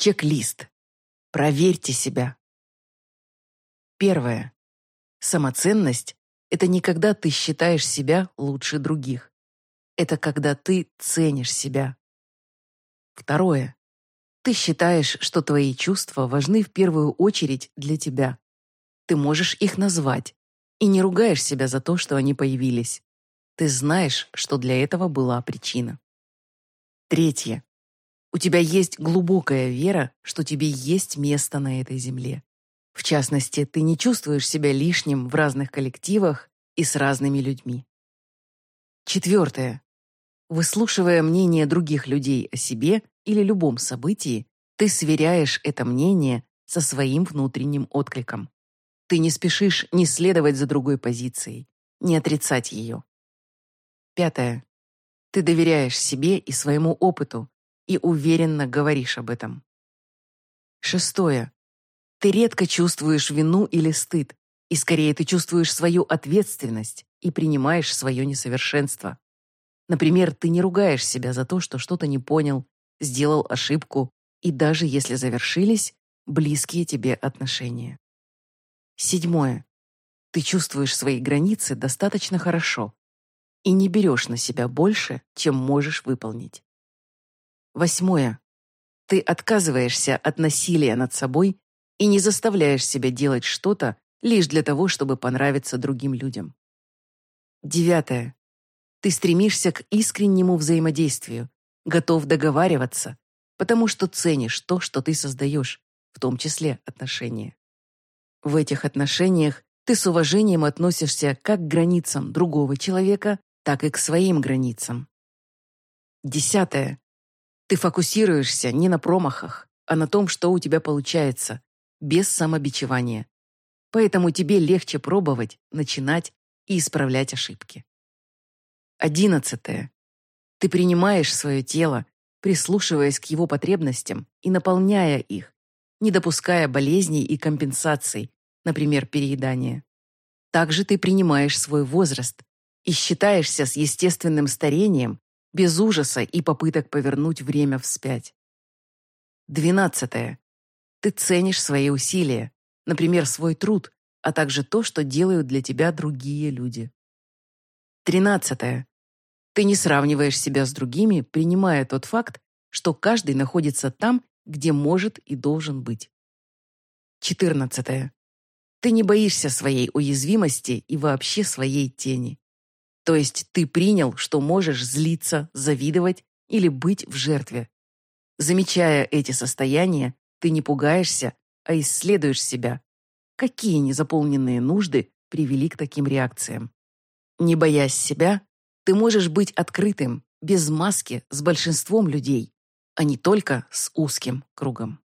Чек-лист. Проверьте себя. Первое. Самоценность — это не когда ты считаешь себя лучше других. Это когда ты ценишь себя. Второе. Ты считаешь, что твои чувства важны в первую очередь для тебя. Ты можешь их назвать и не ругаешь себя за то, что они появились. Ты знаешь, что для этого была причина. Третье. У тебя есть глубокая вера, что тебе есть место на этой земле. В частности, ты не чувствуешь себя лишним в разных коллективах и с разными людьми. Четвертое. Выслушивая мнение других людей о себе или любом событии, ты сверяешь это мнение со своим внутренним откликом. Ты не спешишь не следовать за другой позицией, не отрицать ее. Пятое. Ты доверяешь себе и своему опыту, и уверенно говоришь об этом. Шестое. Ты редко чувствуешь вину или стыд, и скорее ты чувствуешь свою ответственность и принимаешь свое несовершенство. Например, ты не ругаешь себя за то, что что-то не понял, сделал ошибку, и даже если завершились близкие тебе отношения. Седьмое. Ты чувствуешь свои границы достаточно хорошо и не берешь на себя больше, чем можешь выполнить. Восьмое. Ты отказываешься от насилия над собой и не заставляешь себя делать что-то лишь для того, чтобы понравиться другим людям. Девятое. Ты стремишься к искреннему взаимодействию, готов договариваться, потому что ценишь то, что ты создаешь, в том числе отношения. В этих отношениях ты с уважением относишься как к границам другого человека, так и к своим границам. Десятое. Ты фокусируешься не на промахах, а на том, что у тебя получается, без самобичевания. Поэтому тебе легче пробовать, начинать и исправлять ошибки. Одиннадцатое. Ты принимаешь свое тело, прислушиваясь к его потребностям и наполняя их, не допуская болезней и компенсаций, например, переедания. Также ты принимаешь свой возраст и считаешься с естественным старением без ужаса и попыток повернуть время вспять. Двенадцатое. Ты ценишь свои усилия, например, свой труд, а также то, что делают для тебя другие люди. Тринадцатое. Ты не сравниваешь себя с другими, принимая тот факт, что каждый находится там, где может и должен быть. Четырнадцатое. Ты не боишься своей уязвимости и вообще своей тени. То есть ты принял, что можешь злиться, завидовать или быть в жертве. Замечая эти состояния, ты не пугаешься, а исследуешь себя. Какие незаполненные нужды привели к таким реакциям? Не боясь себя, ты можешь быть открытым, без маски, с большинством людей, а не только с узким кругом.